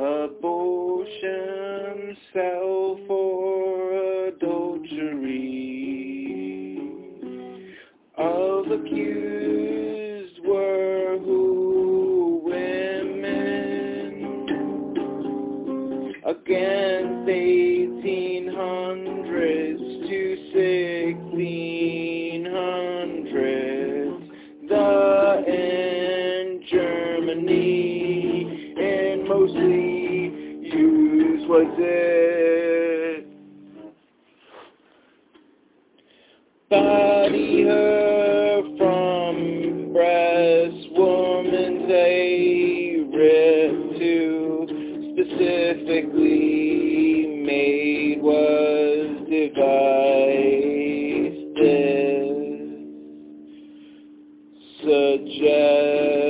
abortion, sell for adultery. Of accused were who women against eighteen hundreds to sixteen hundreds. The in Germany mostly use what's it. Body her from breast, woman's a rip to specifically made was devised. Suggest